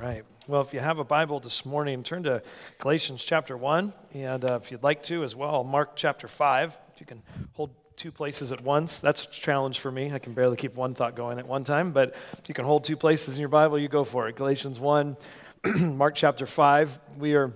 right. Well, if you have a Bible this morning, turn to Galatians chapter 1. And uh, if you'd like to as well, Mark chapter 5. If you can hold two places at once, that's a challenge for me. I can barely keep one thought going at one time. But if you can hold two places in your Bible, you go for it. Galatians 1, Mark chapter 5. We are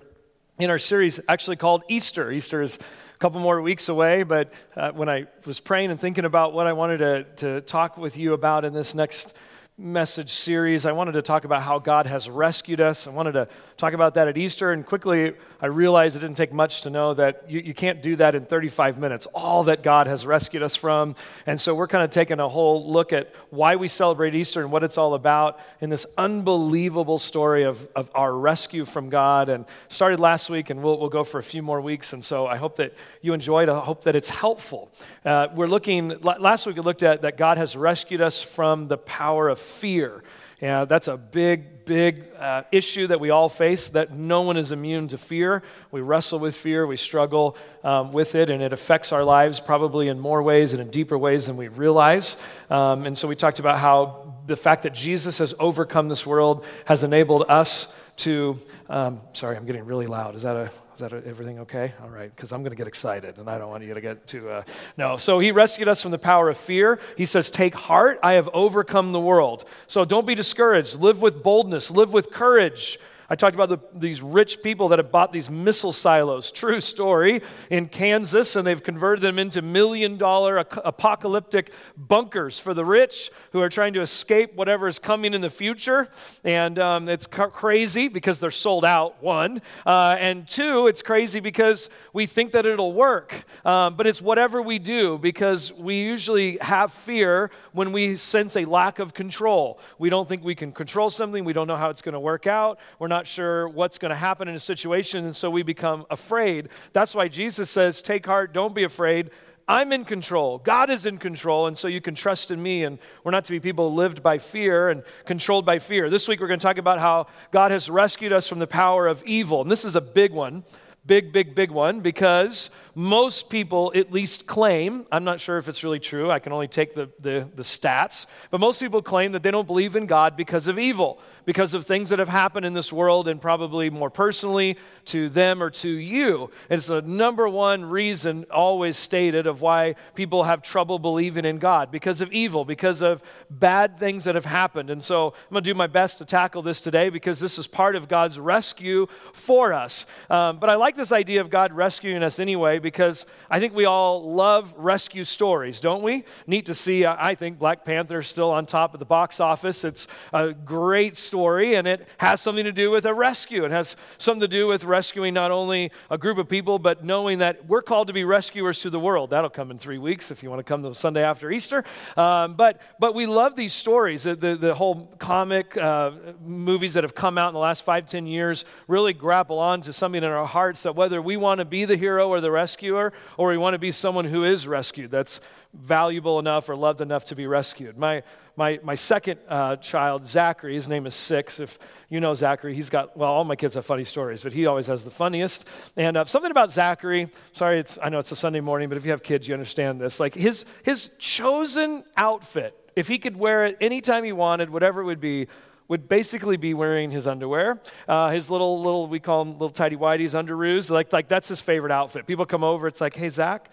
in our series actually called Easter. Easter is a couple more weeks away, but uh, when I was praying and thinking about what I wanted to, to talk with you about in this next message series. I wanted to talk about how God has rescued us. I wanted to talk about that at Easter, and quickly I realized it didn't take much to know that you, you can't do that in 35 minutes, all that God has rescued us from. And so we're kind of taking a whole look at why we celebrate Easter and what it's all about in this unbelievable story of, of our rescue from God. And started last week, and we'll, we'll go for a few more weeks. And so I hope that you enjoyed. I hope that it's helpful. Uh, we're looking, last week we looked at that God has rescued us from the power of fear. Yeah, that's a big, big uh, issue that we all face, that no one is immune to fear. We wrestle with fear, we struggle um, with it, and it affects our lives probably in more ways and in deeper ways than we realize. Um, and so we talked about how the fact that Jesus has overcome this world has enabled us to. Um, sorry, I'm getting really loud. Is that a is that everything okay? All right, because I'm going to get excited and I don't want you to get too. Uh, no, so he rescued us from the power of fear. He says, Take heart, I have overcome the world. So don't be discouraged. Live with boldness, live with courage. I talked about the, these rich people that have bought these missile silos. True story in Kansas, and they've converted them into million dollar apocalyptic bunkers for the rich who are trying to escape whatever is coming in the future. And um, it's ca- crazy because they're sold out, one. Uh, and two, it's crazy because we think that it'll work. Um, but it's whatever we do because we usually have fear when we sense a lack of control. We don't think we can control something, we don't know how it's going to work out. We're not sure what's going to happen in a situation, and so we become afraid. That's why Jesus says, Take heart, don't be afraid. I'm in control. God is in control, and so you can trust in me. And we're not to be people lived by fear and controlled by fear. This week, we're going to talk about how God has rescued us from the power of evil. And this is a big one, big, big, big one, because most people at least claim, I'm not sure if it's really true, I can only take the, the, the, stats, but most people claim that they don't believe in God because of evil, because of things that have happened in this world, and probably more personally to them or to you. It's the number one reason always stated of why people have trouble believing in God because of evil, because of bad things that have happened. And so I'm going to do my best to tackle this today because this is part of God's rescue for us. Um, but I like this idea of God rescuing us anyway because I think we all love rescue stories, don't we? Neat to see, I think, Black Panther still on top of the box office. It's a great story, and it has something to do with a rescue. It has something to do with rescuing not only a group of people, but knowing that we're called to be rescuers to the world. That'll come in three weeks if you want to come the Sunday after Easter. Um, but, but we love these stories. The, the, the whole comic uh, movies that have come out in the last five, ten years really grapple on to something in our hearts that whether we want to be the hero or the rescuer, or we want to be someone who is rescued, that's valuable enough or loved enough to be rescued. My, my, my second uh, child, Zachary, his name is Six. If you know Zachary, he's got, well, all my kids have funny stories, but he always has the funniest. And uh, something about Zachary, sorry, it's, I know it's a Sunday morning, but if you have kids, you understand this. Like his, his chosen outfit, if he could wear it anytime he wanted, whatever it would be, would basically be wearing his underwear, uh, his little, little, we call them little tidy whities, underoos. Like, like that's his favorite outfit. People come over, it's like, hey, Zach,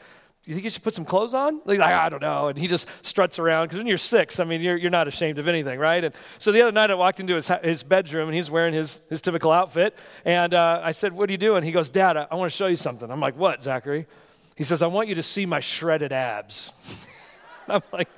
you think you should put some clothes on? Like, I don't know. And he just struts around because when you're six, I mean, you're, you're not ashamed of anything, right? And so the other night I walked into his, his bedroom and he's wearing his, his typical outfit. And uh, I said, What are you doing? He goes, Dad, I, I want to show you something. I'm like, What, Zachary? He says, I want you to see my shredded abs. I'm like,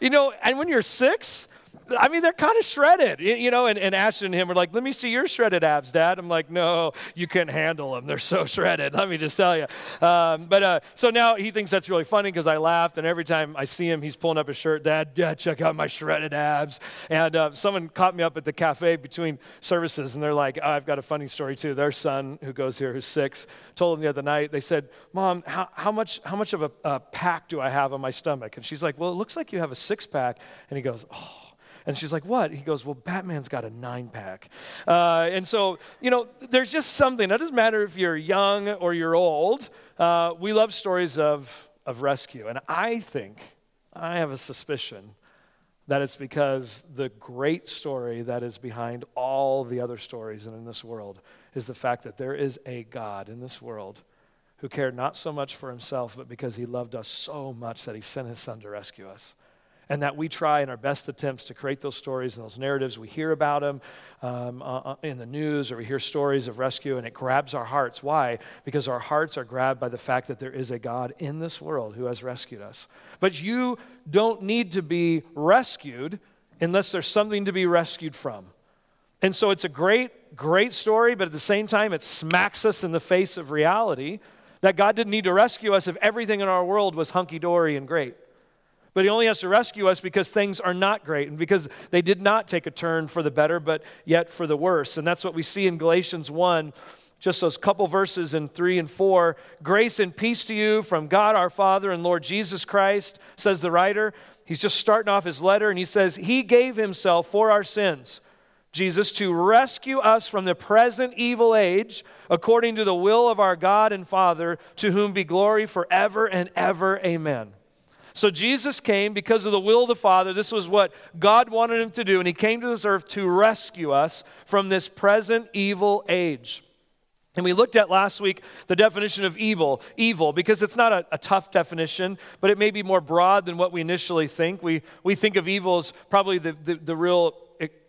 You know, and when you're six, I mean, they're kind of shredded, you know. And, and Ashton and him are like, "Let me see your shredded abs, Dad." I'm like, "No, you can't handle them. They're so shredded. Let me just tell you." Um, but uh, so now he thinks that's really funny because I laughed, and every time I see him, he's pulling up his shirt. Dad, Dad, check out my shredded abs. And uh, someone caught me up at the cafe between services, and they're like, oh, "I've got a funny story too." Their son, who goes here, who's six, told him the other night. They said, "Mom, how, how much how much of a, a pack do I have on my stomach?" And she's like, "Well, it looks like you have a six pack." And he goes, "Oh." And she's like, What? He goes, Well, Batman's got a nine pack. Uh, and so, you know, there's just something. It doesn't matter if you're young or you're old. Uh, we love stories of, of rescue. And I think, I have a suspicion that it's because the great story that is behind all the other stories and in this world is the fact that there is a God in this world who cared not so much for himself, but because he loved us so much that he sent his son to rescue us and that we try in our best attempts to create those stories and those narratives. We hear about them um, uh, uh, in the news or we hear stories of rescue, and it grabs our hearts. Why? Because our hearts are grabbed by the fact that there is a God in this world who has rescued us. But you don't need to be rescued unless there's something to be rescued from. And so it's a great, great story, but at the same time, it smacks us in the face of reality that God didn't need to rescue us if everything in our world was hunky dory and great. But he only has to rescue us because things are not great and because they did not take a turn for the better, but yet for the worse. And that's what we see in Galatians 1, just those couple verses in 3 and 4. Grace and peace to you from God our Father and Lord Jesus Christ, says the writer. He's just starting off his letter and he says, He gave himself for our sins. Jesus, to rescue us from the present evil age, according to the will of our God and Father, to whom be glory forever and ever. Amen. So Jesus came because of the will of the Father. This was what God wanted him to do. And he came to this earth to rescue us from this present evil age. And we looked at last week the definition of evil, evil, because it's not a, a, tough definition, but it may be more broad than what we initially think. We, we think of evil as probably the, the, the real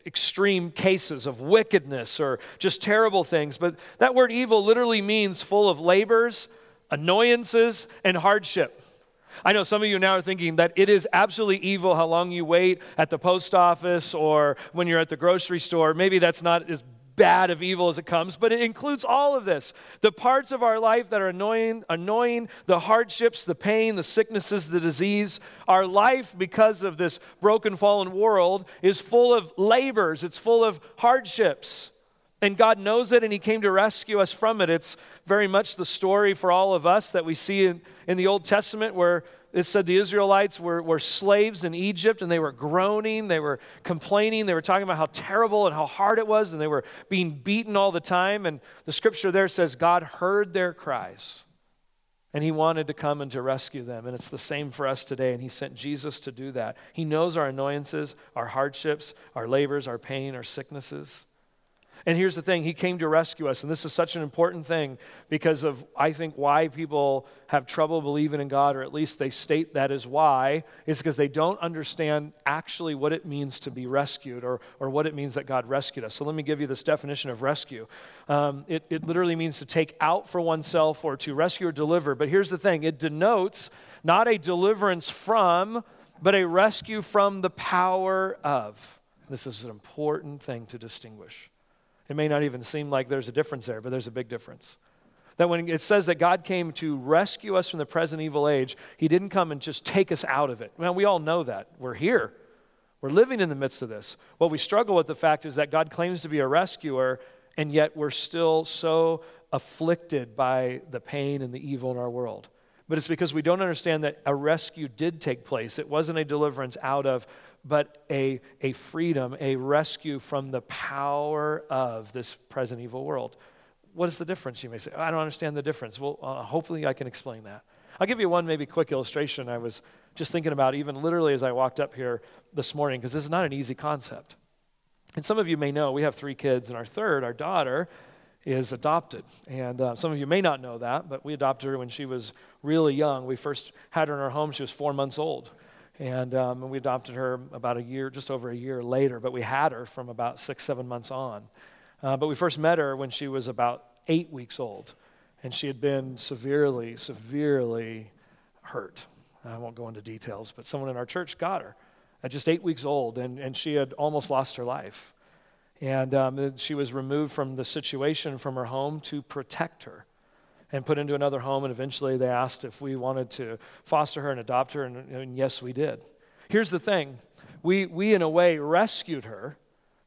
extreme cases of wickedness or just terrible things. But that word evil literally means full of labors, annoyances, and hardship. I know some of you now are thinking that it is absolutely evil how long you wait at the post office or when you're at the grocery store. Maybe that's not as bad of evil as it comes, but it includes all of this. The parts of our life that are annoying, annoying, the hardships, the pain, the sicknesses, the disease. Our life, because of this broken, fallen world, is full of labors, it's full of hardships. And God knows it, and He came to rescue us from it. It's very much the story for all of us that we see in, in the Old Testament where it said the Israelites were, were slaves in Egypt and they were groaning, they were complaining, they were talking about how terrible and how hard it was, and they were being beaten all the time. And the scripture there says God heard their cries and he wanted to come and to rescue them. And it's the same for us today, and he sent Jesus to do that. He knows our annoyances, our hardships, our labors, our pain, our sicknesses. And here's the thing He came to rescue us. And this is such an important thing because of, I think, why people have trouble believing in God, or at least they state that is why, is because they don't understand actually what it means to be rescued or, or what it means that God rescued us. So let me give you this definition of rescue. Um, it, it literally means to take out for oneself or to rescue or deliver. But here's the thing it denotes not a deliverance from, but a rescue from the power of. This is an important thing to distinguish. It may not even seem like there's a difference there, but there's a big difference. That when it says that God came to rescue us from the present evil age, He didn't come and just take us out of it. Now, we all know that. We're here. We're living in the midst of this. What we struggle with the fact is that God claims to be a rescuer, and yet we're still so afflicted by the pain and the evil in our world. But it's because we don't understand that a rescue did take place. It wasn't a deliverance out of but a, a freedom, a rescue from the power of this present evil world. What is the difference, you may say? I don't understand the difference. Well, uh, hopefully I can explain that. I'll give you one maybe quick illustration I was just thinking about, even literally as I walked up here this morning, because this is not an easy concept. And some of you may know we have three kids, and our third, our daughter, is adopted. And uh, some of you may not know that, but we adopted her when she was really young. We first had her in our home, she was four months old. And, um, and we adopted her about a year, just over a year later, but we had her from about six, seven months on. Uh, but we first met her when she was about eight weeks old, and she had been severely, severely hurt. I won't go into details, but someone in our church got her at just eight weeks old, and, and she had almost lost her life. And um, she was removed from the situation from her home to protect her and put into another home. And eventually they asked if we wanted to foster her and adopt her. And, and yes, we did. Here's the thing we, we, in a way, rescued her,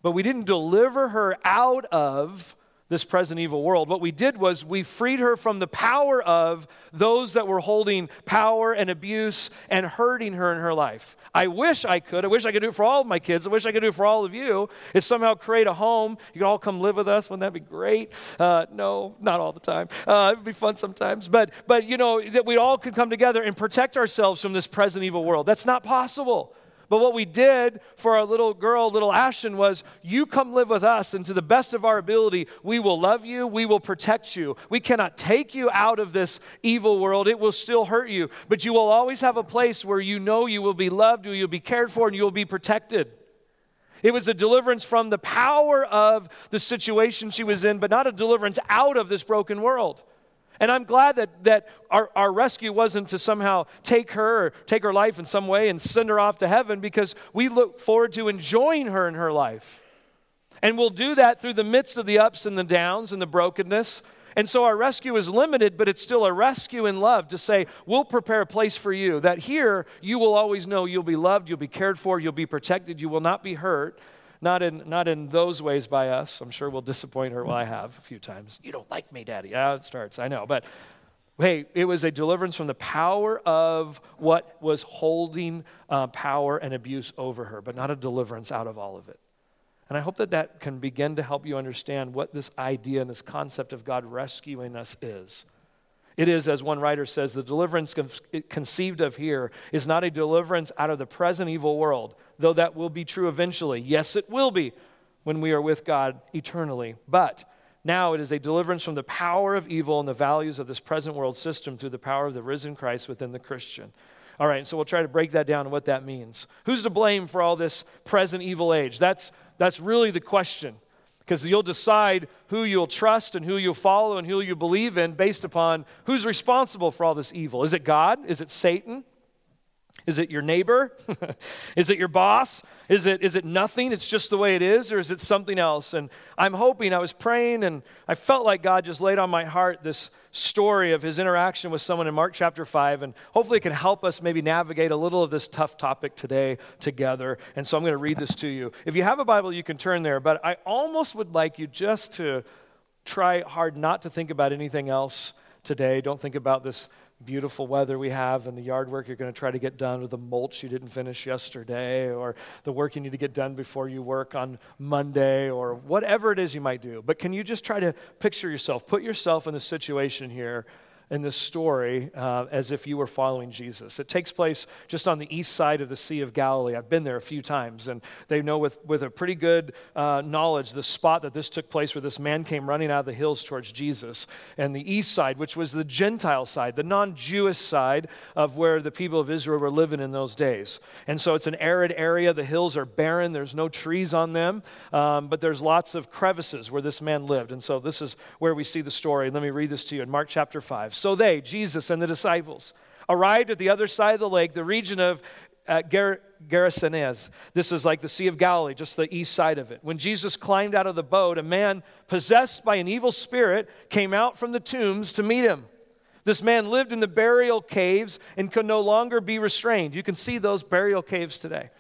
but we didn't deliver her out of this present evil world. What we did was we freed her from the power of those that were holding power and abuse and hurting her in her life. I wish I could. I wish I could do it for all of my kids. I wish I could do it for all of you. Is somehow create a home. You could all come live with us. Wouldn't that be great? Uh, no, not all the time. Uh, it'd be fun sometimes. But, but, you know, that we all could come together and protect ourselves from this present evil world. That's not possible. But what we did for our little girl, little Ashton, was you come live with us, and to the best of our ability, we will love you, we will protect you. We cannot take you out of this evil world, it will still hurt you. But you will always have a place where you know you will be loved, you'll be cared for, and you will be protected. It was a deliverance from the power of the situation she was in, but not a deliverance out of this broken world. And I'm glad that, that our, our rescue wasn't to somehow take her or take her life in some way and send her off to heaven because we look forward to enjoying her in her life. And we'll do that through the midst of the ups and the downs and the brokenness. And so our rescue is limited, but it's still a rescue in love to say, we'll prepare a place for you. That here you will always know you'll be loved, you'll be cared for, you'll be protected, you will not be hurt not in, not in those ways by us. I'm sure we'll disappoint her. Well, I have a few times. You don't like me, Daddy. Yeah, it starts. I know. But hey, it was a deliverance from the power of what was holding uh, power and abuse over her, but not a deliverance out of all of it. And I hope that that can begin to help you understand what this idea and this concept of God rescuing us is. It is, as one writer says, the deliverance conceived of here is not a deliverance out of the present evil world, though that will be true eventually. Yes, it will be when we are with God eternally. But now it is a deliverance from the power of evil and the values of this present world system through the power of the risen Christ within the Christian. All right, so we'll try to break that down and what that means. Who's to blame for all this present evil age? That's, that's really the question. Because you'll decide who you'll trust and who you'll follow and who you believe in based upon who's responsible for all this evil. Is it God? Is it Satan? Is it your neighbor? is it your boss? Is it, is it nothing? It's just the way it is? Or is it something else? And I'm hoping, I was praying, and I felt like God just laid on my heart this story of his interaction with someone in Mark chapter 5. And hopefully it can help us maybe navigate a little of this tough topic today together. And so I'm going to read this to you. If you have a Bible, you can turn there. But I almost would like you just to try hard not to think about anything else today. Don't think about this beautiful weather we have and the yard work you're going to try to get done with the mulch you didn't finish yesterday or the work you need to get done before you work on Monday or whatever it is you might do. But can you just try to picture yourself, put yourself in the situation here in this story uh, as if you were following Jesus. It takes place just on the east side of the Sea of Galilee. I've been there a few times, and they know with, with a pretty good uh, knowledge the spot that this took place where this man came running out of the hills towards Jesus. And the east side, which was the Gentile side, the non Jewish side of where the people of Israel were living in those days. And so it's an arid area. The hills are barren, there's no trees on them, um, but there's lots of crevices where this man lived. And so this is where we see the story. Let me read this to you in Mark chapter 5. So they, Jesus and the disciples, arrived at the other side of the lake, the region of uh, Ger- Gerasenes. This is like the Sea of Galilee, just the east side of it. When Jesus climbed out of the boat, a man possessed by an evil spirit came out from the tombs to meet him. This man lived in the burial caves and could no longer be restrained. You can see those burial caves today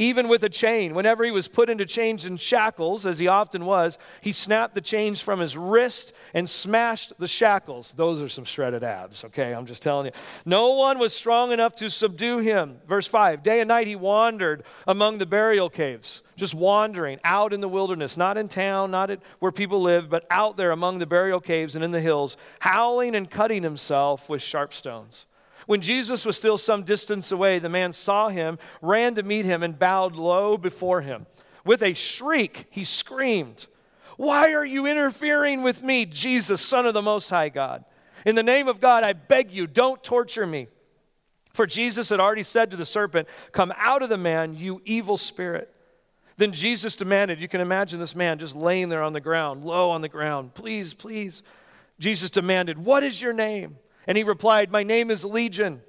even with a chain. Whenever he was put into chains and shackles, as he often was, he snapped the chains from his wrist and smashed the shackles. Those are some shredded abs, okay? I'm just telling you. No one was strong enough to subdue him. Verse 5 Day and night he wandered among the burial caves, just wandering out in the wilderness, not in town, not at where people live, but out there among the burial caves and in the hills, howling and cutting himself with sharp stones. When Jesus was still some distance away, the man saw him, ran to meet him, and bowed low before him. With a shriek, he screamed, Why are you interfering with me, Jesus, Son of the Most High God? In the name of God, I beg you, don't torture me. For Jesus had already said to the serpent, Come out of the man, you evil spirit. Then Jesus demanded, you can imagine this man just laying there on the ground, low on the ground. Please, please. Jesus demanded, What is your name? And he replied, My name is Legion,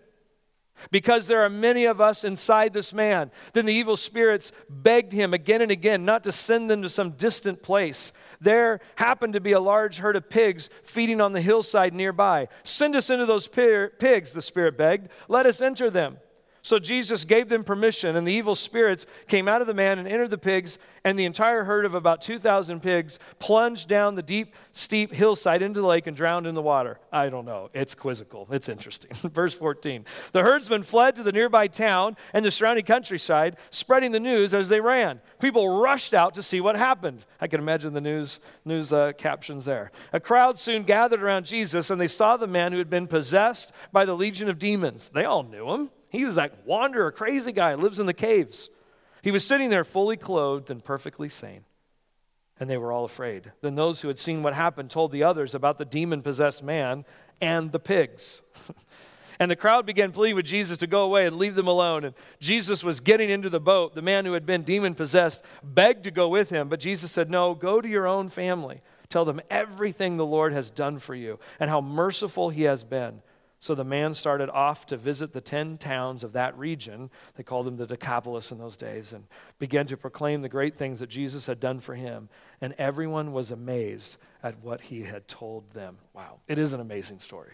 because there are many of us inside this man. Then the evil spirits begged him again and again not to send them to some distant place. There happened to be a large herd of pigs feeding on the hillside nearby. Send us into those pigs, the spirit begged. Let us enter them. So Jesus gave them permission, and the evil spirits came out of the man and entered the pigs, and the entire herd of about 2,000 pigs plunged down the deep, steep hillside into the lake and drowned in the water. I don't know. It's quizzical. It's interesting. Verse 14 The herdsmen fled to the nearby town and the surrounding countryside, spreading the news as they ran. People rushed out to see what happened. I can imagine the news, news uh, captions there. A crowd soon gathered around Jesus, and they saw the man who had been possessed by the legion of demons. They all knew him. He was that wanderer, crazy guy, lives in the caves. He was sitting there fully clothed and perfectly sane. And they were all afraid. Then those who had seen what happened told the others about the demon possessed man and the pigs. and the crowd began pleading with Jesus to go away and leave them alone. And Jesus was getting into the boat. The man who had been demon possessed begged to go with him, but Jesus said, No, go to your own family. Tell them everything the Lord has done for you and how merciful he has been. So the man started off to visit the 10 towns of that region. They called them the Decapolis in those days and began to proclaim the great things that Jesus had done for him. And everyone was amazed at what he had told them. Wow, it is an amazing story.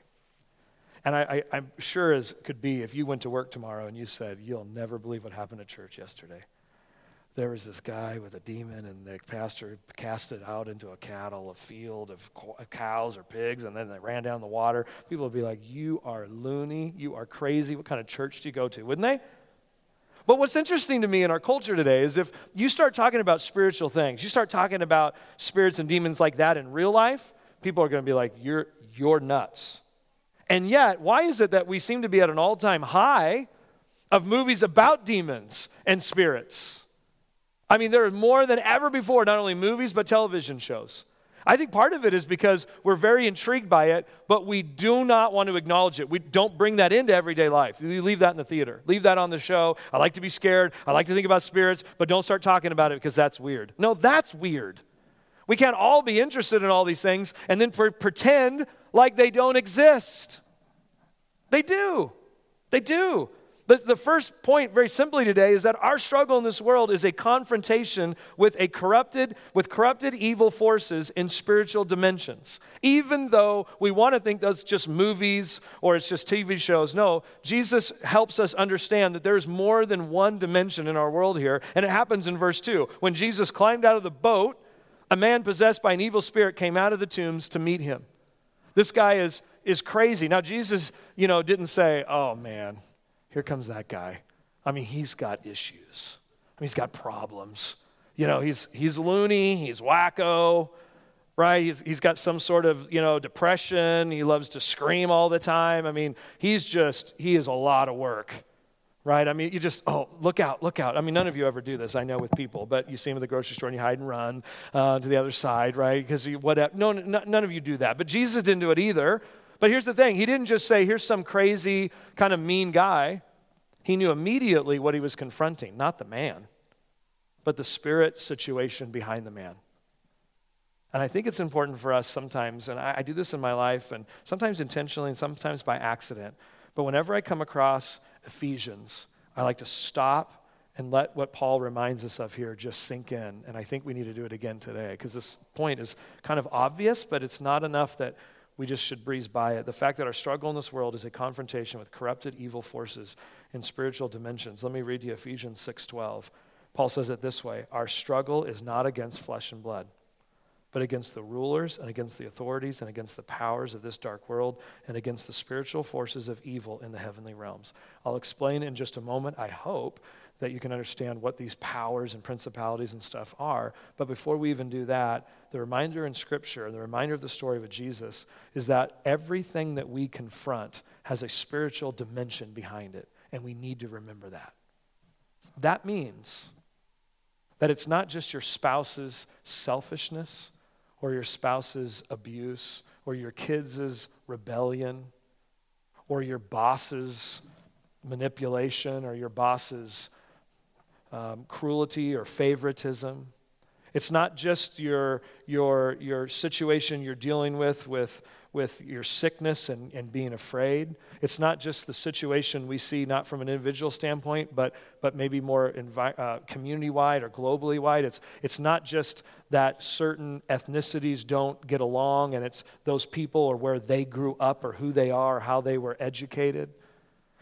And I, am sure as could be if you went to work tomorrow and you said, You'll never believe what happened at church yesterday there was this guy with a demon, and the pastor cast it out into a cattle, a field of cows or pigs, and then they ran down the water. People would be like, You are loony. You are crazy. What kind of church do you go to? Wouldn't they? But what's interesting to me in our culture today is if you start talking about spiritual things, you start talking about spirits and demons like that in real life, people are going to be like, You're, you're nuts. And yet, why is it that we seem to be at an all time high of movies about demons and spirits? I mean, there are more than ever before, not only movies, but television shows. I think part of it is because we're very intrigued by it, but we do not want to acknowledge it. We don't bring that into everyday life. You leave that in the theater, leave that on the show. I like to be scared. I like to think about spirits, but don't start talking about it because that's weird. No, that's weird. We can't all be interested in all these things and then pretend like they don't exist. They do. They do. The, the first point, very simply today, is that our struggle in this world is a confrontation with a corrupted, with corrupted evil forces in spiritual dimensions. Even though we want to think that's just movies or it's just TV shows, no, Jesus helps us understand that there's more than one dimension in our world here, and it happens in verse 2. When Jesus climbed out of the boat, a man possessed by an evil spirit came out of the tombs to meet him. This guy is, is crazy. Now, Jesus, you know, didn't say, oh man, here comes that guy. I mean, he's got issues. I mean, he's got problems. You know, he's, he's loony, he's wacko, right? He's, he's got some sort of, you know, depression. He loves to scream all the time. I mean, he's just, he is a lot of work, right? I mean, you just, oh, look out, look out. I mean, none of you ever do this, I know, with people, but you see him at the grocery store and you hide and run uh, to the other side, right? Because you, whatever. No, no, none of you do that. But Jesus didn't do it either. But here's the thing He didn't just say, here's some crazy, kind of mean guy. He knew immediately what he was confronting, not the man, but the spirit situation behind the man. And I think it's important for us sometimes, and I, I, do this in my life, and sometimes intentionally and sometimes by accident, but whenever I come across Ephesians, I like to stop and let what Paul reminds us of here just sink in. And I think we need to do it again today because this point is kind of obvious, but it's not enough that we just should breeze by it. The fact that our struggle in this world is a confrontation with corrupted evil forces in spiritual dimensions. Let me read you Ephesians 6:12. Paul says it this way, our struggle is not against flesh and blood, but against the rulers and against the authorities and against the powers of this dark world and against the spiritual forces of evil in the heavenly realms. I'll explain in just a moment, I hope, that you can understand what these powers and principalities and stuff are. But before we even do that, the reminder in Scripture the reminder of the story of Jesus is that everything that we confront has a spiritual dimension behind it, and we need to remember that. That means that it's not just your spouse's selfishness or your spouse's abuse or your kids' rebellion or your boss's manipulation or your boss's um, cruelty or favoritism. It's not just your, your, your situation you're dealing with, with, with your sickness and, and being afraid. It's not just the situation we see, not from an individual standpoint, but, but maybe more envi- uh, community wide or globally wide. It's, it's not just that certain ethnicities don't get along and it's those people or where they grew up or who they are or how they were educated.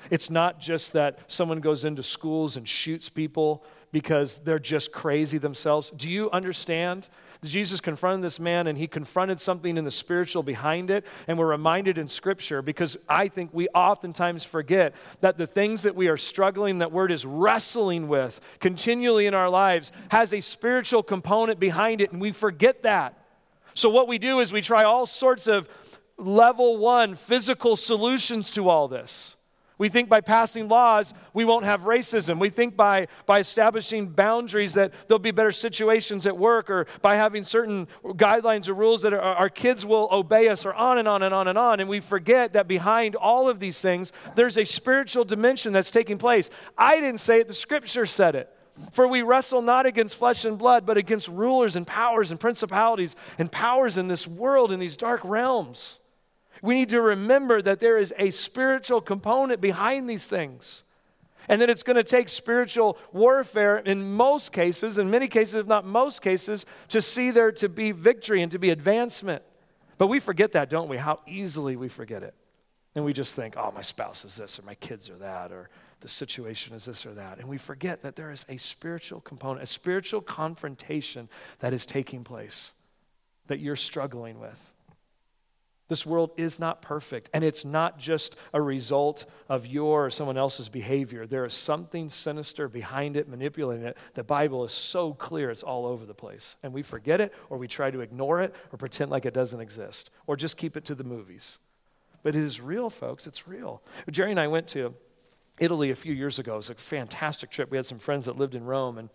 It's not just that someone goes into schools and shoots people because they're just crazy themselves. Do you understand? Jesus confronted this man and he confronted something in the spiritual behind it. And we're reminded in Scripture because I think we oftentimes forget that the things that we are struggling, that word is wrestling with continually in our lives, has a spiritual component behind it. And we forget that. So what we do is we try all sorts of level one physical solutions to all this. We think by passing laws, we won't have racism. We think by, by establishing boundaries that there'll be better situations at work, or by having certain guidelines or rules that our, our kids will obey us, or on and on and on and on. And we forget that behind all of these things, there's a spiritual dimension that's taking place. I didn't say it, the scripture said it. For we wrestle not against flesh and blood, but against rulers and powers and principalities and powers in this world, in these dark realms. We need to remember that there is a spiritual component behind these things. And that it's going to take spiritual warfare in most cases, in many cases, if not most cases, to see there to be victory and to be advancement. But we forget that, don't we? How easily we forget it. And we just think, oh, my spouse is this, or my kids are that, or the situation is this or that. And we forget that there is a spiritual component, a spiritual confrontation that is taking place that you're struggling with. This world is not perfect, and it's not just a result of your or someone else's behavior. There is something sinister behind it, manipulating it. The Bible is so clear, it's all over the place. And we forget it, or we try to ignore it, or pretend like it doesn't exist, or just keep it to the movies. But it is real, folks. It's real. Jerry and I went to Italy a few years ago. It was a fantastic trip. We had some friends that lived in Rome, and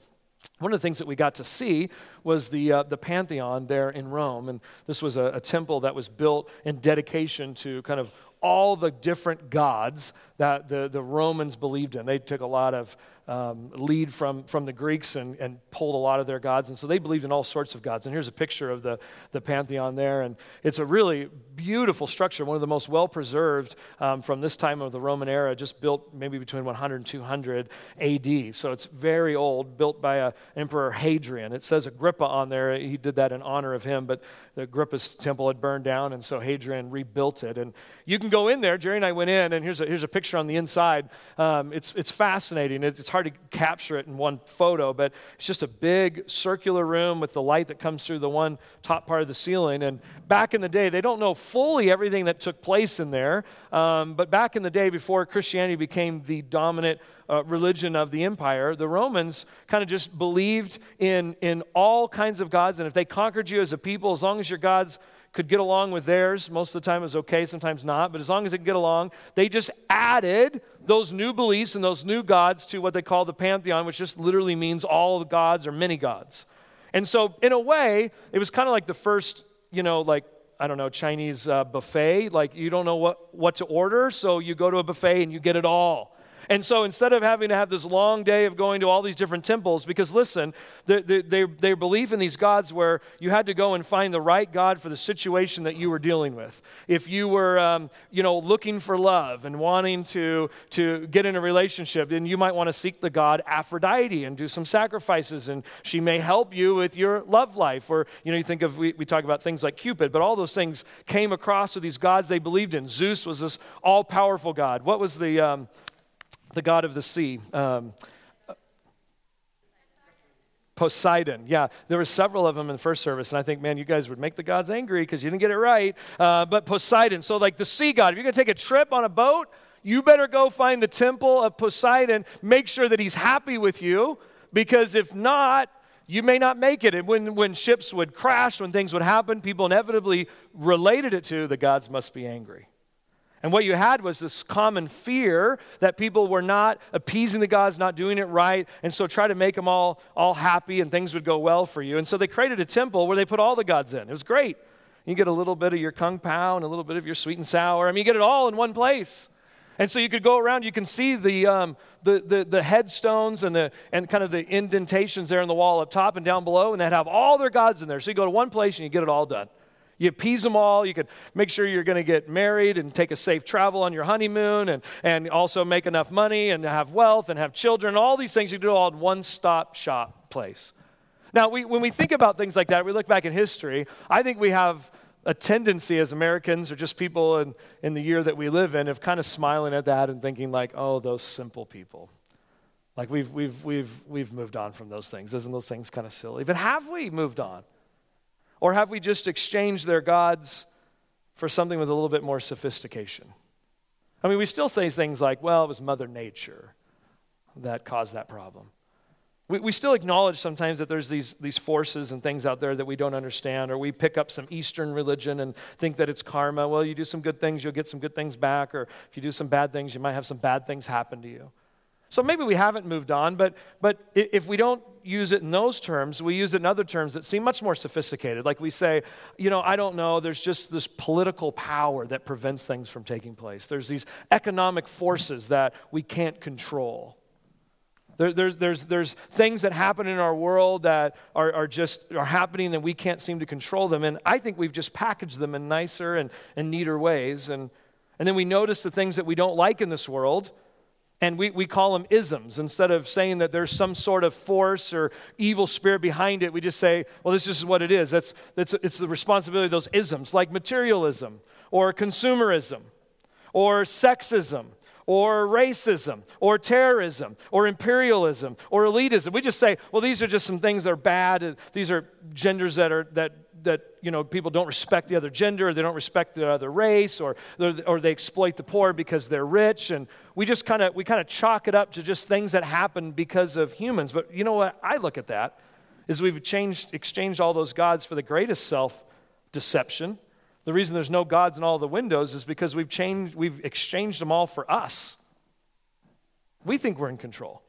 one of the things that we got to see was the, uh, the Pantheon there in Rome. And this was a, a temple that was built in dedication to kind of all the different gods that the, the Romans believed in. They took a lot of um, lead from, from the Greeks and, and pulled a lot of their gods. And so they believed in all sorts of gods. And here's a picture of the, the Pantheon there. And it's a really beautiful structure, one of the most well preserved um, from this time of the Roman era, just built maybe between 100 and 200 AD. So it's very old, built by a, Emperor Hadrian. It says Agrippa on there. He did that in honor of him, but the Agrippa's temple had burned down, and so Hadrian rebuilt it. And you can go in there. Jerry and I went in, and here's a, here's a picture on the inside. Um, it's, it's fascinating. It's, it's hard to capture it in one photo, but it's just a big circular room with the light that comes through the one top part of the ceiling. And back in the day, they don't know fully everything that took place in there, um, but back in the day before Christianity became the dominant uh, religion of the empire, the Romans kind of just believed in, in all kinds of gods. And if they conquered you as a people, as long as your gods could get along with theirs, most of the time it was okay, sometimes not, but as long as it could get along, they just added those new beliefs and those new gods to what they call the pantheon, which just literally means all the gods or many gods. And so, in a way, it was kind of like the first, you know, like I don't know, Chinese uh, buffet. Like you don't know what, what to order, so you go to a buffet and you get it all. And so instead of having to have this long day of going to all these different temples, because listen, they, they, believe in these gods where you had to go and find the right God for the situation that you were dealing with. If you were, um, you know, looking for love and wanting to, to get in a relationship, then you might want to seek the God Aphrodite and do some sacrifices, and she may help you with your love life. Or, you know, you think of, we, we talk about things like Cupid, but all those things came across to these gods they believed in. Zeus was this all powerful God. What was the, um, the god of the sea. Um, Poseidon. Yeah, there were several of them in the first service, and I think, man, you guys would make the gods angry because you didn't get it right. Uh, but Poseidon, so like the sea god, if you're going to take a trip on a boat, you better go find the temple of Poseidon. Make sure that he's happy with you, because if not, you may not make it. And when, when ships would crash, when things would happen, people inevitably related it to the gods must be angry. And what you had was this common fear that people were not appeasing the gods, not doing it right, and so try to make them all, all happy and things would go well for you. And so they created a temple where they put all the gods in. It was great. You get a little bit of your kung pao and a little bit of your sweet and sour. I mean, you get it all in one place. And so you could go around, you can see the, um, the, the, the, headstones and, the, and kind of the indentations there in the wall up top and down below, and they'd have all their gods in there. So you go to one place and you get it all done. You appease them all. You could make sure you're going to get married and take a safe travel on your honeymoon and, and also make enough money and have wealth and have children. All these things you do all in one stop shop place. Now, we, when we think about things like that, we look back in history, I think we have a tendency as Americans or just people in, in the year that we live in of kind of smiling at that and thinking like, oh, those simple people. Like we've, we've, we've, we've moved on from those things. Isn't those things kind of silly? But have we moved on? Or have we just exchanged their gods for something with a little bit more sophistication? I mean, we still say things like, well, it was Mother Nature that caused that problem. We, we still acknowledge sometimes that there's these, these forces and things out there that we don't understand, or we pick up some Eastern religion and think that it's karma. Well, you do some good things, you'll get some good things back, or if you do some bad things, you might have some bad things happen to you. So maybe we haven't moved on, but, but if we don't use it in those terms, we use it in other terms that seem much more sophisticated. Like we say, you know, I don't know, there's just this political power that prevents things from taking place. There's these economic forces that we can't control. There, there's, there's, there's things that happen in our world that are, are just are happening and we can't seem to control them. And I think we've just packaged them in nicer and, and neater ways. And, and then we notice the things that we don't like in this world and we, we call them isms. Instead of saying that there's some sort of force or evil spirit behind it, we just say, well, this is what it is. That's, that's, it's the responsibility of those isms, like materialism or consumerism or sexism or racism or terrorism or imperialism or elitism. We just say, well, these are just some things that are bad. These are genders that are that that you know people don't respect the other gender they don't respect the other race or or they exploit the poor because they're rich and we just kind of we kind of chalk it up to just things that happen because of humans but you know what i look at that is we've changed exchanged all those gods for the greatest self deception the reason there's no gods in all the windows is because we've changed, we've exchanged them all for us. We think we're in control.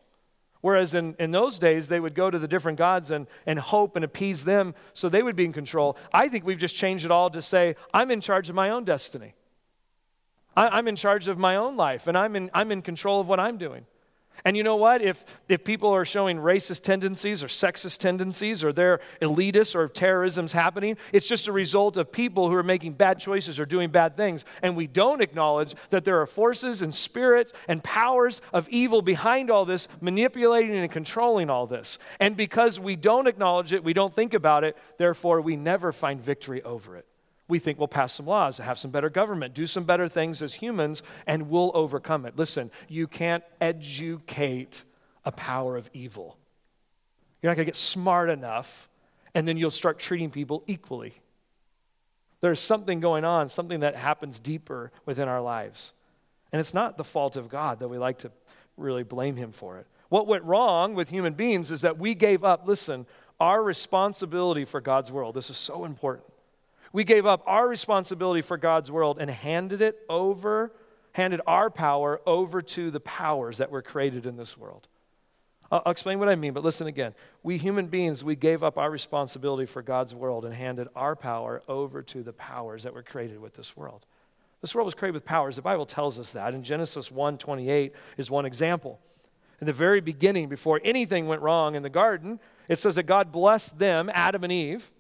Whereas in, in those days, they would go to the different gods and, and hope and appease them so they would be in control. I think we've just changed it all to say, I'm in charge of my own destiny. I, I'm in charge of my own life, and I'm in, I'm in control of what I'm doing. And you know what? If, if people are showing racist tendencies or sexist tendencies or they're elitist or terrorism's happening, it's just a result of people who are making bad choices or doing bad things. And we don't acknowledge that there are forces and spirits and powers of evil behind all this, manipulating and controlling all this. And because we don't acknowledge it, we don't think about it, therefore we never find victory over it we think we'll pass some laws, have some better government, do some better things as humans, and we'll overcome it. Listen, you can't educate a power of evil. You're not going to get smart enough, and then you'll start treating people equally. There's something going on, something that happens deeper within our lives. And it's not the fault of God that we like to really blame Him for it. What went wrong with human beings is that we gave up, listen, our responsibility for God's world. This is so important. We gave up our responsibility for God's world and handed it over, handed our power over to the powers that were created in this world. I'll, explain what I mean, but listen again. We human beings, we gave up our responsibility for God's world and handed our power over to the powers that were created with this world. This world was created with powers. The Bible tells us that. In Genesis 1:28 is one example. In the very beginning, before anything went wrong in the garden, it says that God blessed them, Adam and Eve,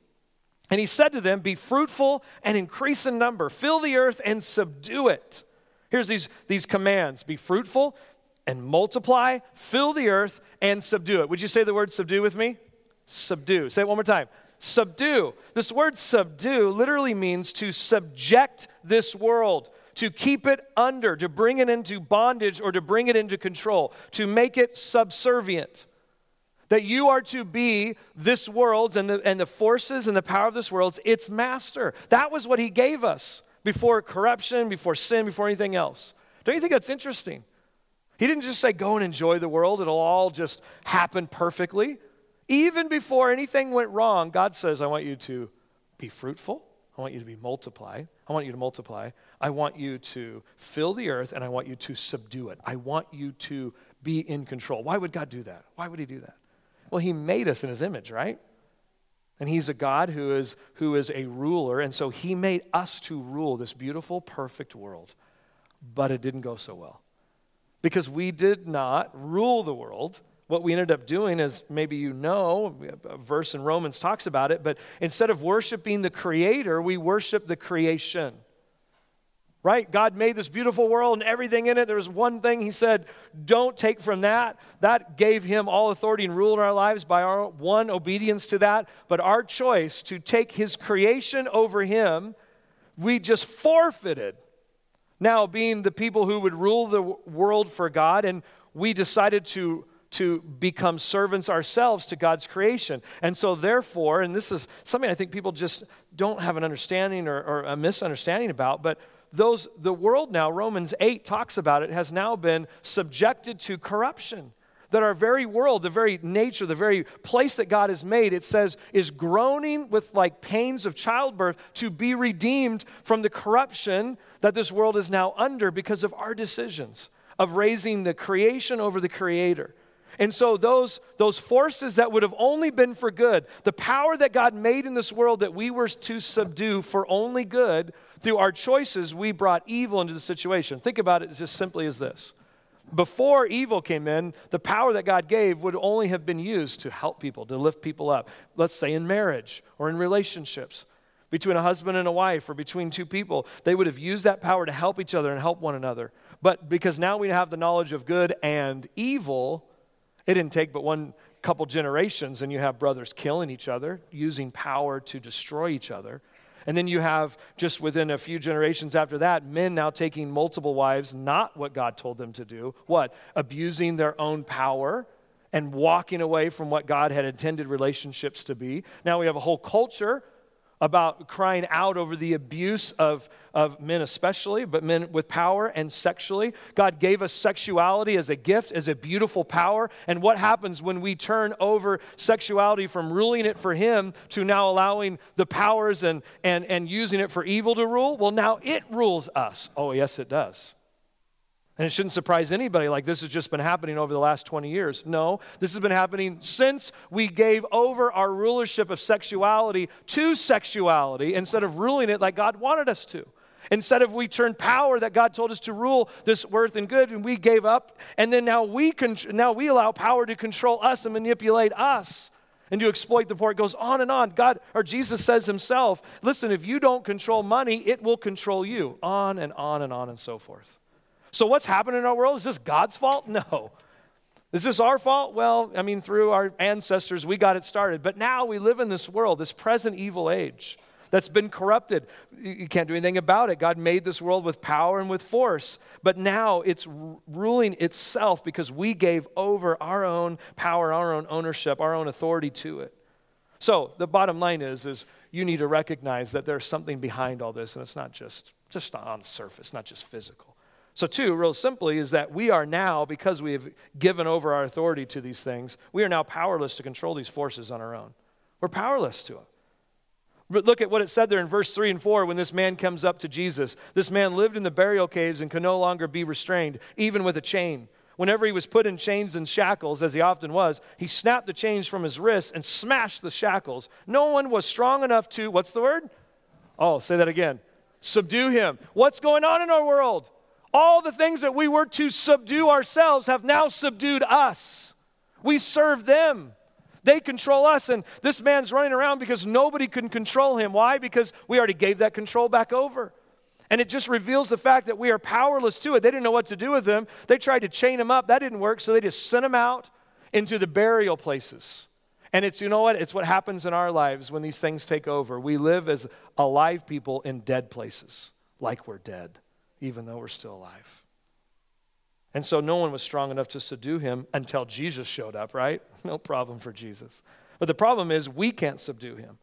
and he said to them, Be fruitful and increase in number, fill the earth and subdue it. Here's these, these commands be fruitful and multiply, fill the earth and subdue it. Would you say the word subdue with me? Subdue. Say it one more time. Subdue. This word subdue literally means to subject this world, to keep it under, to bring it into bondage or to bring it into control, to make it subservient that you are to be this world's and the, and the forces and the power of this world's its master. That was what he gave us before corruption, before sin, before anything else. Don't you think that's interesting? He didn't just say, go and enjoy the world, it'll all just happen perfectly. Even before anything went wrong, God says, I want you to be fruitful. I want you to be multiplied. I want you to multiply. I want you to fill the earth and I want you to subdue it. I want you to be in control. Why would God do that? Why would He do that? Well, he made us in his image, right? And he's a God who is, who is a ruler. And so he made us to rule this beautiful, perfect world. But it didn't go so well. Because we did not rule the world. What we ended up doing is maybe you know, a verse in Romans talks about it, but instead of worshiping the creator, we worship the creation right? God made this beautiful world and everything in it. There was one thing He said, don't take from that. That gave Him all authority and rule in our lives by our one obedience to that. But our choice to take His creation over Him, we just forfeited. Now, being the people who would rule the world for God, and we decided to to become servants ourselves to God's creation. And so, therefore, and this is something I think people just don't have an understanding or, or a misunderstanding about, but those, the world now, Romans 8 talks about it, has now been subjected to corruption. that our very world, the very nature, the very place that God has made, it says, is groaning with like pains of childbirth to be redeemed from the corruption that this world is now under because of our decisions of raising the creation over the creator. And so those, those forces that would have only been for good, the power that God made in this world that we were to subdue for only good, through our choices, we brought evil into the situation. Think about it just simply as this. Before evil came in, the power that God gave would only have been used to help people, to lift people up. Let's say in marriage or in relationships, between a husband and a wife or between two people. They would have used that power to help each other and help one another. But because now we have the knowledge of good and evil, it didn't take but one couple generations, and you have brothers killing each other, using power to destroy each other. And then you have, just within a few generations after that, men now taking multiple wives, not what God told them to do. What? Abusing their own power and walking away from what God had intended relationships to be. Now we have a whole culture about crying out over the abuse of, of men, especially, but men with power and sexually. God gave us sexuality as a gift, as a beautiful power. And what happens when we turn over sexuality from ruling it for Him to now allowing the powers and, and, and using it for evil to rule? Well, now it rules us. Oh, yes, it does. And it shouldn't surprise anybody like this has just been happening over the last 20 years. No, this has been happening since we gave over our rulership of sexuality to sexuality instead of ruling it like God wanted us to. Instead of we turned power that God told us to rule this worth and good and we gave up and then now we con- now we allow power to control us and manipulate us and to exploit the poor. It goes on and on. God or Jesus says himself, listen, if you don't control money, it will control you. On and on and on and so forth. So, what's happened in our world? Is this God's fault? No. Is this our fault? Well, I mean, through our ancestors, we got it started. But now we live in this world, this present evil age that's been corrupted. You can't do anything about it. God made this world with power and with force. But now it's ruling itself because we gave over our own power, our own ownership, our own authority to it. So the bottom line is, is you need to recognize that there's something behind all this, and it's not just, just on the surface, not just physical. So, two, real simply, is that we are now, because we have given over our authority to these things, we are now powerless to control these forces on our own. We're powerless to it. But look at what it said there in verse 3 and 4 when this man comes up to Jesus. This man lived in the burial caves and could no longer be restrained, even with a chain. Whenever he was put in chains and shackles, as he often was, he snapped the chains from his wrists and smashed the shackles. No one was strong enough to, what's the word? Oh, say that again. Subdue him. What's going on in our world? All the things that we were to subdue ourselves have now subdued us. We serve them. They control us. And this man's running around because nobody can control him. Why? Because we already gave that control back over. And it just reveals the fact that we are powerless to it. They didn't know what to do with him. They tried to chain him up. That didn't work. So they just sent him out into the burial places. And it's, you know what? It's what happens in our lives when these things take over. We live as alive people in dead places, like we're dead even though we're still alive. And so no one was strong enough to subdue him until Jesus showed up, right? No problem for Jesus. But the problem is we can't subdue him.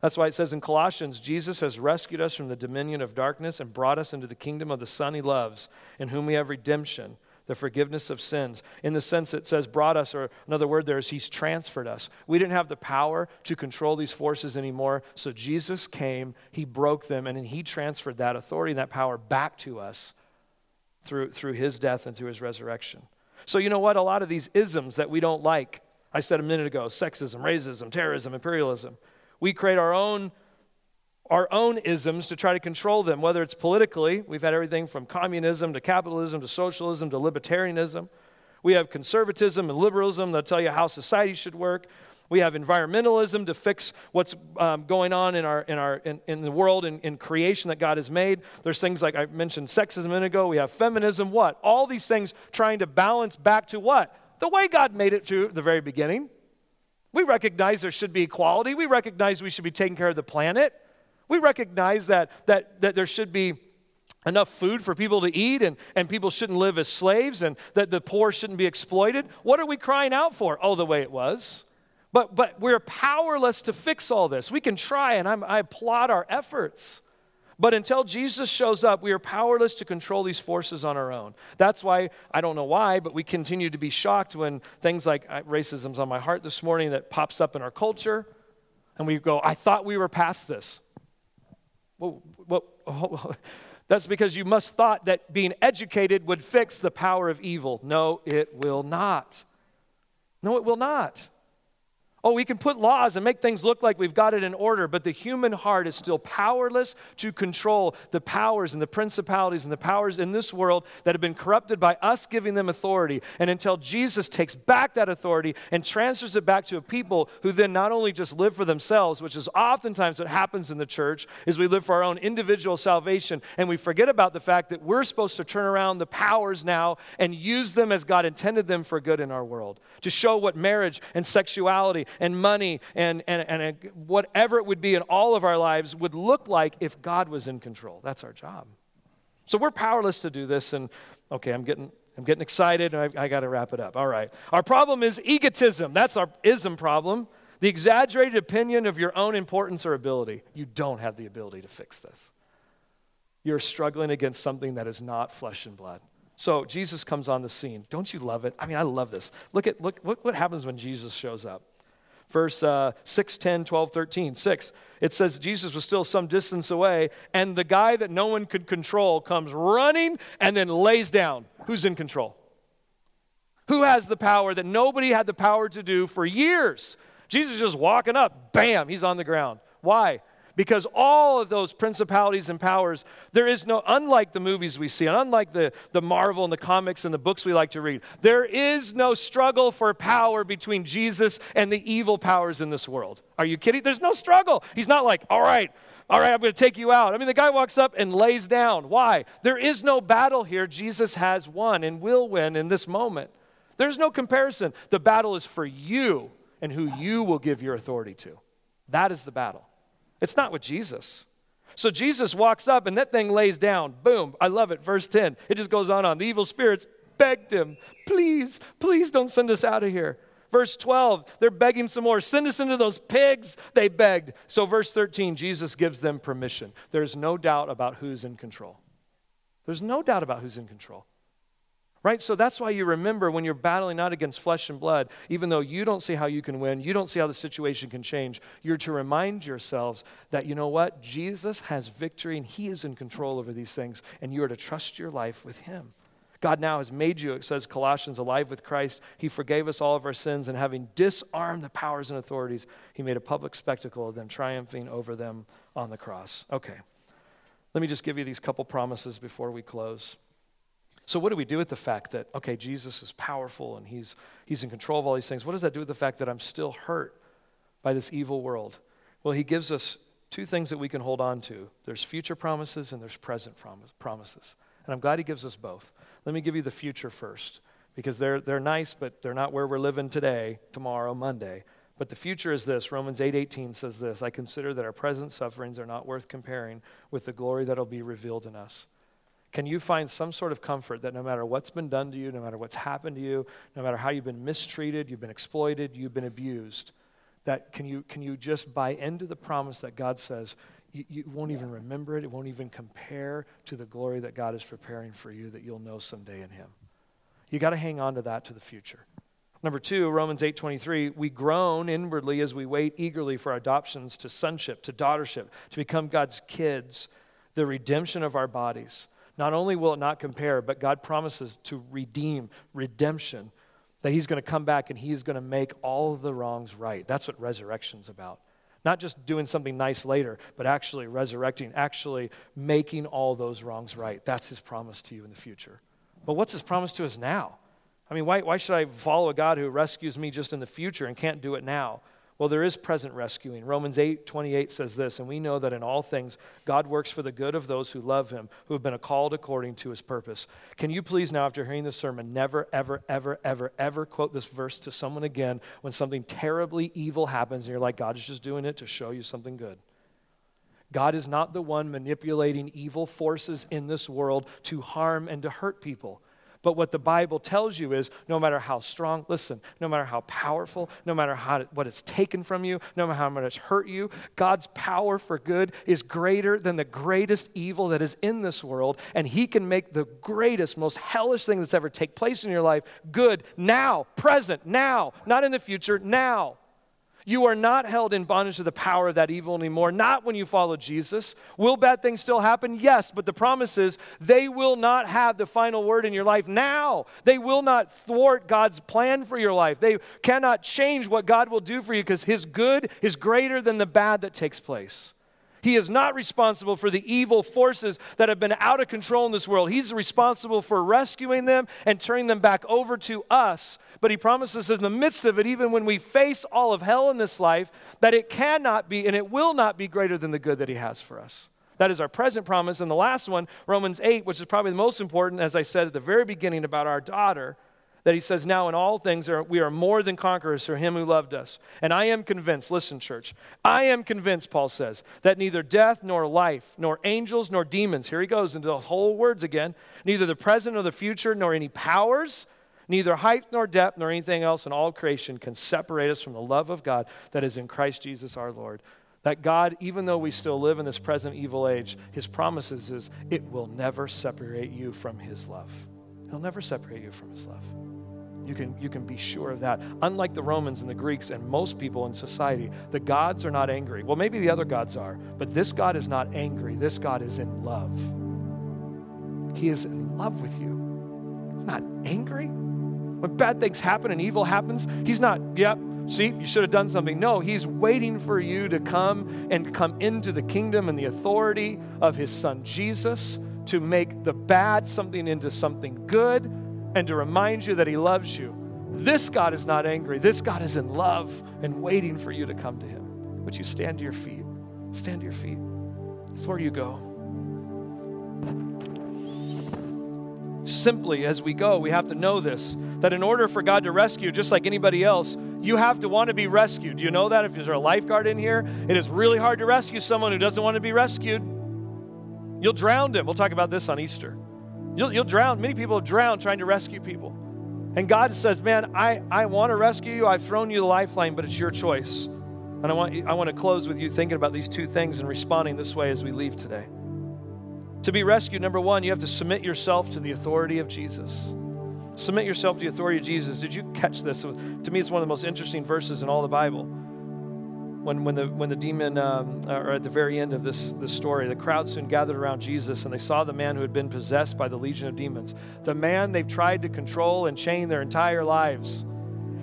That's why it says in Colossians Jesus has rescued us from the dominion of darkness and brought us into the kingdom of the Son he loves, in whom we have redemption the forgiveness of sins. In the sense it says brought us, or another word there is he's transferred us. We didn't have the power to control these forces anymore, so Jesus came, he broke them, and then he transferred that authority and that power back to us through, through his death and through his resurrection. So, you know what? A lot of these isms that we don't like, I said a minute ago sexism, racism, terrorism, imperialism. We create our own our own isms to try to control them, whether it's politically, we've had everything from communism to capitalism to socialism to libertarianism. We have conservatism and liberalism that tell you how society should work. We have environmentalism to fix what's um, going on in, our, in, our, in, in the world and in, in creation that God has made. There's things like I mentioned sexism a minute ago. We have feminism. What? All these things trying to balance back to what? The way God made it to the very beginning. We recognize there should be equality. We recognize we should be taking care of the planet. We recognize that, that, that there should be enough food for people to eat and, and people shouldn't live as slaves and that the poor shouldn't be exploited. What are we crying out for? Oh, the way it was. But, but we're powerless to fix all this. We can try, and I'm, I applaud our efforts. But until Jesus shows up, we are powerless to control these forces on our own. That's why, I don't know why, but we continue to be shocked when things like uh, racism's on my heart this morning that pops up in our culture. And we go, I thought we were past this. Well, well, oh, that's because you must thought that being educated would fix the power of evil. No, it will not. No, it will not. Oh, we can put laws and make things look like we've got it in order, but the human heart is still powerless to control the powers and the principalities and the powers in this world that have been corrupted by us giving them authority. And until Jesus takes back that authority and transfers it back to a people who then not only just live for themselves, which is oftentimes what happens in the church, is we live for our own individual salvation and we forget about the fact that we're supposed to turn around the powers now and use them as God intended them for good in our world to show what marriage and sexuality and money and, and, and whatever it would be in all of our lives would look like if God was in control. That's our job. So we're powerless to do this. And okay, I'm getting, I'm getting excited and I, I got to wrap it up. All right. Our problem is egotism. That's our ism problem. The exaggerated opinion of your own importance or ability. You don't have the ability to fix this. You're struggling against something that is not flesh and blood. So Jesus comes on the scene. Don't you love it? I mean, I love this. Look at look, look what happens when Jesus shows up. Verse uh, 6, 10, 12, 13. 6, it says Jesus was still some distance away, and the guy that no one could control comes running and then lays down. Who's in control? Who has the power that nobody had the power to do for years? Jesus just walking up, bam, he's on the ground. Why? Because all of those principalities and powers, there is no, unlike the movies we see, and unlike the, the Marvel and the comics and the books we like to read, there is no struggle for power between Jesus and the evil powers in this world. Are you kidding? There's no struggle. He's not like, all right, all right, I'm going to take you out. I mean, the guy walks up and lays down. Why? There is no battle here. Jesus has won and will win in this moment. There's no comparison. The battle is for you and who you will give your authority to. That is the battle. It's not with Jesus. So Jesus walks up and that thing lays down. Boom. I love it. Verse 10. It just goes on on. The evil spirits begged him, please, please don't send us out of here. Verse 12, they're begging some more. Send us into those pigs. They begged. So, verse 13, Jesus gives them permission. There's no doubt about who's in control. There's no doubt about who's in control. Right? So that's why you remember when you're battling not against flesh and blood, even though you don't see how you can win, you don't see how the situation can change, you're to remind yourselves that, you know what? Jesus has victory and He is in control over these things, and you are to trust your life with Him. God now has made you, it says Colossians, alive with Christ. He forgave us all of our sins, and having disarmed the powers and authorities, He made a public spectacle of them, triumphing over them on the cross. Okay. Let me just give you these couple promises before we close. So, what do we do with the fact that, okay, Jesus is powerful and he's, he's in control of all these things? What does that do with the fact that I'm still hurt by this evil world? Well, he gives us two things that we can hold on to there's future promises and there's present promises. And I'm glad he gives us both. Let me give you the future first because they're, they're nice, but they're not where we're living today, tomorrow, Monday. But the future is this. Romans 8:18 says this, I consider that our present sufferings are not worth comparing with the glory that'll be revealed in us. Can you find some sort of comfort that no matter what's been done to you, no matter what's happened to you, no matter how you've been mistreated, you've been exploited, you've been abused, that can you, can you just buy into the promise that God says, you, you won't even remember it, it won't even compare to the glory that God is preparing for you that you'll know someday in Him? You got to hang on to that to the future. Number two, Romans 8:23, we groan inwardly as we wait eagerly for our adoptions to sonship, to daughtership, to become God's kids, the redemption of our bodies. Not only will it not compare, but God promises to redeem, redemption, that He's going to come back and He's going to make all the wrongs right. That's what resurrection's about. Not just doing something nice later, but actually resurrecting, actually making all those wrongs right. That's His promise to you in the future. But what's His promise to us now? I mean, why, why should I follow a God who rescues me just in the future and can't do it now? Well, there is present rescuing. Romans 8 28 says this, and we know that in all things God works for the good of those who love him, who have been called according to his purpose. Can you please now, after hearing this sermon, never, ever, ever, ever, ever quote this verse to someone again when something terribly evil happens and you're like, God is just doing it to show you something good? God is not the one manipulating evil forces in this world to harm and to hurt people. But what the Bible tells you is no matter how strong, listen, no matter how powerful, no matter how, what it's taken from you, no matter how much it's hurt you, God's power for good is greater than the greatest evil that is in this world. And He can make the greatest, most hellish thing that's ever take place in your life good now, present, now, not in the future, now. You are not held in bondage to the power of that evil anymore, not when you follow Jesus. Will bad things still happen? Yes, but the promise is they will not have the final word in your life now. They will not thwart God's plan for your life. They cannot change what God will do for you because His good is greater than the bad that takes place. He is not responsible for the evil forces that have been out of control in this world. He's responsible for rescuing them and turning them back over to us. But He promises in the midst of it, even when we face all of hell in this life, that it cannot be and it will not be greater than the good that He has for us. That is our present promise. And the last one, Romans 8, which is probably the most important, as I said at the very beginning about our daughter that he says, Now in all things we are more than conquerors through him who loved us. And I am convinced, listen, church, I am convinced, Paul says, that neither death nor life, nor angels nor demons, here he goes into the whole words again, neither the present nor the future, nor any powers, neither height nor depth, nor anything else in all creation can separate us from the love of God that is in Christ Jesus our Lord. That God, even though we still live in this present evil age, his promises is it will never separate you from his love. He'll never separate you from his love. You can, you can be sure of that. Unlike the Romans and the Greeks and most people in society, the gods are not angry. Well, maybe the other gods are, but this God is not angry. This God is in love. He is in love with you. He's not angry. When bad things happen and evil happens, He's not, yep, see, you should have done something. No, He's waiting for you to come and come into the kingdom and the authority of His Son Jesus to make the bad something into something good and to remind you that He loves you. This God is not angry. This God is in love and waiting for you to come to Him. Would you stand to your feet? Stand to your feet. Before you go. Simply, as we go, we have to know this that in order for God to rescue, just like anybody else, you have to want to be rescued. Do you know that? If there's a lifeguard in here, it is really hard to rescue someone who doesn't want to be rescued. You'll drown them. We'll talk about this on Easter. You'll, you'll drown. Many people have drowned trying to rescue people. And God says, Man, I, I want to rescue you. I've thrown you the lifeline, but it's your choice. And I want, I want to close with you thinking about these two things and responding this way as we leave today. To be rescued, number one, you have to submit yourself to the authority of Jesus. Submit yourself to the authority of Jesus. Did you catch this? To me, it's one of the most interesting verses in all the Bible when, when, the, when the demon, um, or at the very end of this, this story, the crowd soon gathered around Jesus and they saw the man who had been possessed by the legion of demons. The man they've tried to control and chain their entire lives.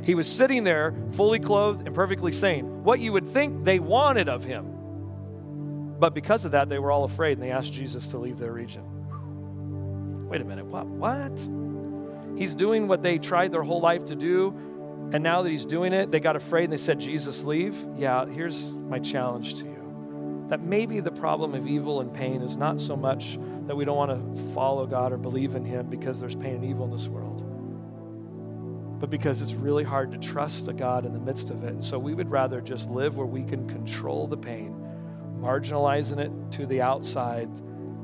He was sitting there, fully clothed and perfectly sane. What you would think they wanted of him. But because of that, they were all afraid and they asked Jesus to leave their region. Wait a minute, what? What? He's doing what they tried their whole life to do and now that he's doing it, they got afraid and they said, Jesus, leave. Yeah, here's my challenge to you that maybe the problem of evil and pain is not so much that we don't want to follow God or believe in him because there's pain and evil in this world, but because it's really hard to trust a God in the midst of it. And so we would rather just live where we can control the pain, marginalizing it to the outside,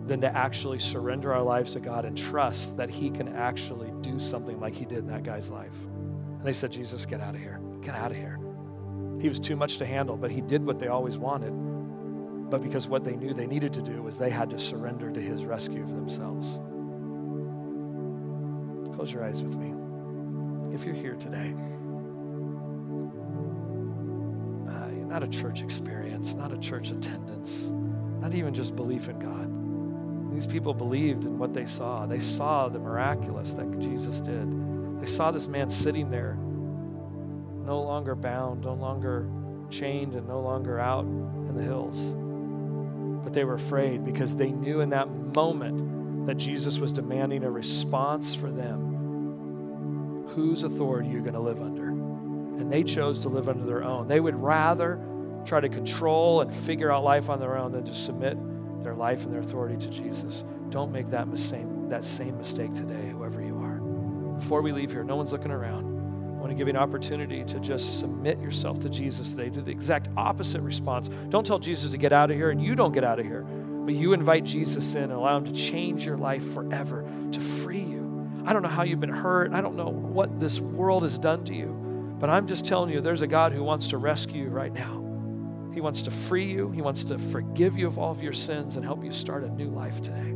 than to actually surrender our lives to God and trust that he can actually do something like he did in that guy's life. And they said, Jesus, get out of here. Get out of here. He was too much to handle, but he did what they always wanted. But because what they knew they needed to do was they had to surrender to his rescue for themselves. Close your eyes with me. If you're here today, uh, not a church experience, not a church attendance, not even just belief in God. These people believed in what they saw. They saw the miraculous that Jesus did. They saw this man sitting there, no longer bound, no longer chained, and no longer out in the hills. But they were afraid because they knew in that moment that Jesus was demanding a response for them. Whose authority are you going to live under? And they chose to live under their own. They would rather try to control and figure out life on their own than to submit their life and their authority to Jesus. Don't make that same, that same mistake today, whoever you are before we leave here, no one's looking around. I want to give you an opportunity to just submit yourself to Jesus today. Do the exact opposite response. Don't tell Jesus to get out of here, and you don't get out of here. But you invite Jesus in and allow him to change your life forever, to free you. I don't know how you've been hurt. I don't know what this world has done to you. But I'm just telling you, there's a God who wants to rescue you right now. He wants to free you, He wants to forgive you of all of your sins and help you start a new life today.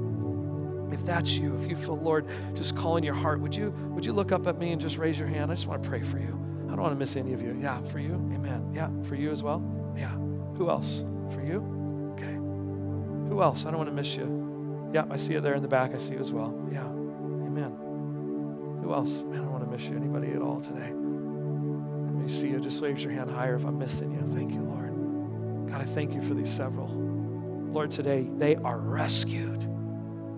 If that's you, if you feel Lord just calling your heart, would you would you look up at me and just raise your hand? I just want to pray for you. I don't want to miss any of you. Yeah, for you? Amen. Yeah, for you as well? Yeah. Who else? For you? Okay. Who else? I don't want to miss you. Yeah, I see you there in the back. I see you as well. Yeah. Amen. Who else? Man, I don't want to miss you. Anybody at all today? Let me see you. Just raise your hand higher if I'm missing you. Thank you, Lord. God, I thank you for these several. Lord, today they are rescued.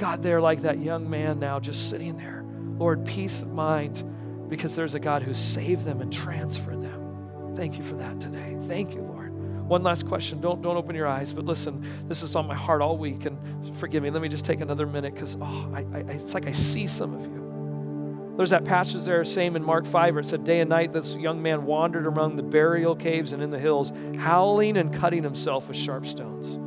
God, they're like that young man now just sitting there. Lord, peace of mind because there's a God who saved them and transferred them. Thank you for that today. Thank you, Lord. One last question. Don't, don't open your eyes, but listen, this is on my heart all week. And forgive me, let me just take another minute because oh, I, I, it's like I see some of you. There's that passage there, same in Mark 5, where it said, Day and night this young man wandered among the burial caves and in the hills, howling and cutting himself with sharp stones.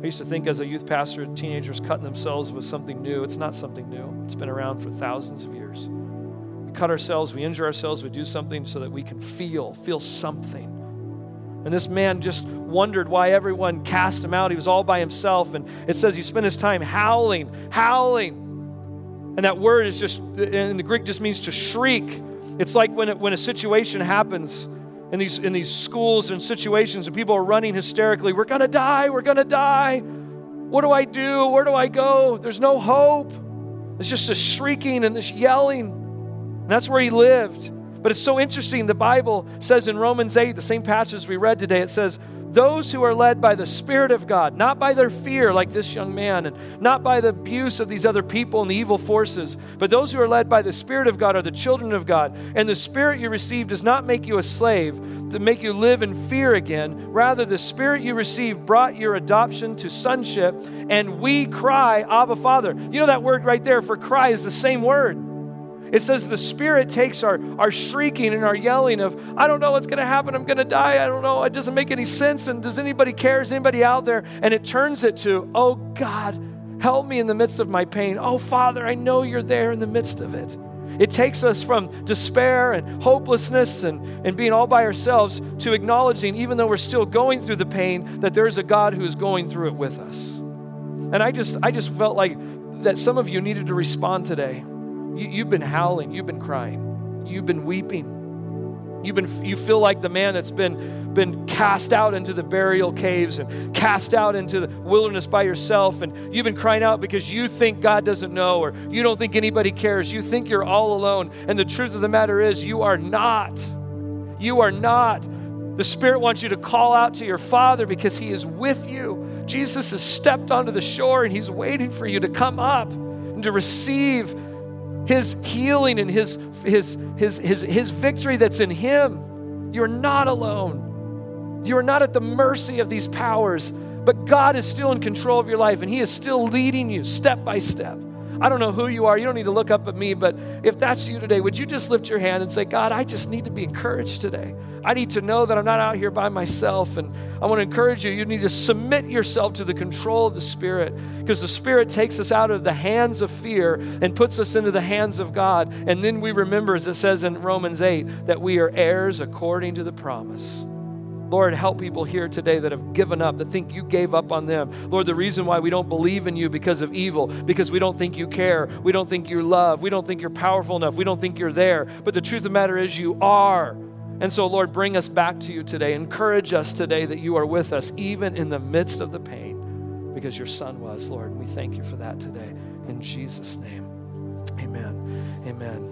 I used to think as a youth pastor, teenagers cutting themselves was something new. It's not something new, it's been around for thousands of years. We cut ourselves, we injure ourselves, we do something so that we can feel, feel something. And this man just wondered why everyone cast him out. He was all by himself. And it says he spent his time howling, howling. And that word is just, in the Greek, just means to shriek. It's like when, it, when a situation happens in these, in these schools and situations and people are running hysterically, we're going to die, we're going to die. What do I do? Where do I go? There's no hope. It's just this shrieking and this yelling. And that's where he lived. But it's so interesting. The Bible says in Romans 8, the same passage we read today, it says, those who are led by the Spirit of God, not by their fear, like this young man, and not by the abuse of these other people and the evil forces, but those who are led by the Spirit of God are the children of God. And the Spirit you receive does not make you a slave to make you live in fear again. Rather, the Spirit you received brought your adoption to sonship, and we cry, Abba, Father. You know that word right there for cry is the same word. It says the Spirit takes our, our shrieking and our yelling of, I don't know what's going to happen. I'm going to die. I don't know. It doesn't make any sense. And does anybody care? Is anybody out there? And it turns it to, oh God, help me in the midst of my pain. Oh Father, I know you're there in the midst of it. It takes us from despair and hopelessness and, and being all by ourselves to acknowledging, even though we're still going through the pain, that there's a God who is going through it with us. And I just, I just felt like that some of you needed to respond today you, you've been howling, you've been crying, you've been weeping. You've been, you feel like the man that's been, been cast out into the burial caves and cast out into the wilderness by yourself. And you've been crying out because you think God doesn't know or you don't think anybody cares. You think you're all alone. And the truth of the matter is, you are not. You are not. The Spirit wants you to call out to your Father because He is with you. Jesus has stepped onto the shore and He's waiting for you to come up and to receive his healing and his, his, his, his, his victory that's in him. You're not alone. You are not at the mercy of these powers, but God is still in control of your life and he is still leading you step by step. I don't know who you are. You don't need to look up at me, but if that's you today, would you just lift your hand and say, God, I just need to be encouraged today. I need to know that I'm not out here by myself. And I want to encourage you, you need to submit yourself to the control of the Spirit because the Spirit takes us out of the hands of fear and puts us into the hands of God. And then we remember, as it says in Romans 8, that we are heirs according to the promise. Lord, help people here today that have given up, that think you gave up on them. Lord, the reason why we don't believe in you because of evil, because we don't think you care, we don't think you love, we don't think you're powerful enough, we don't think you're there. But the truth of the matter is, you are. And so, Lord, bring us back to you today. Encourage us today that you are with us, even in the midst of the pain, because your Son was, Lord. And we thank you for that today. In Jesus' name, amen. Amen.